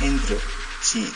entro, sí,